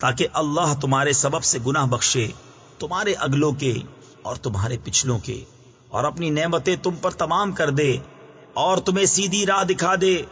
تاکہ اللہ تمہارے سبب سے گناہ بخشے، تمہارے اگلوں کے اور تمہارے پچھلوں کے، اور اپنی نعمتیں تم پر تمام کر دے اور تمہیں سیدھی راہ دکھا دے۔